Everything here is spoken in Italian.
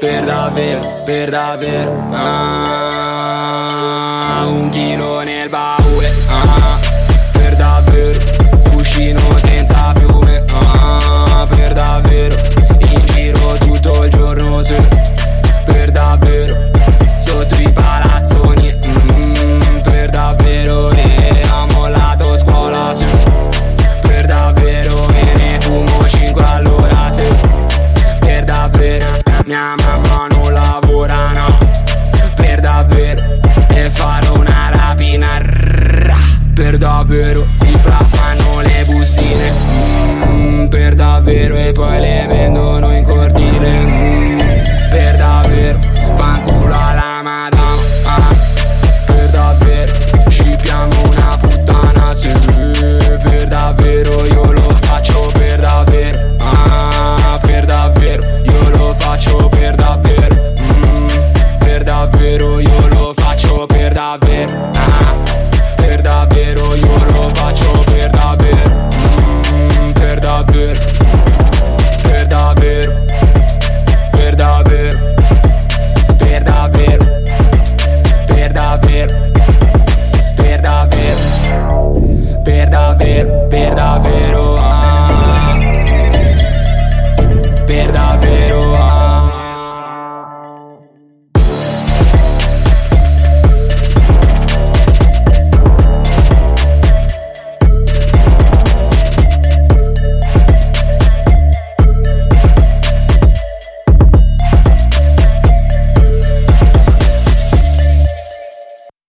Verdadero, verdadero. Ah. albero Mi fra fanno le bustine. Mm, Per davvero e poi le vendo. davvero io lo faccio per davvero.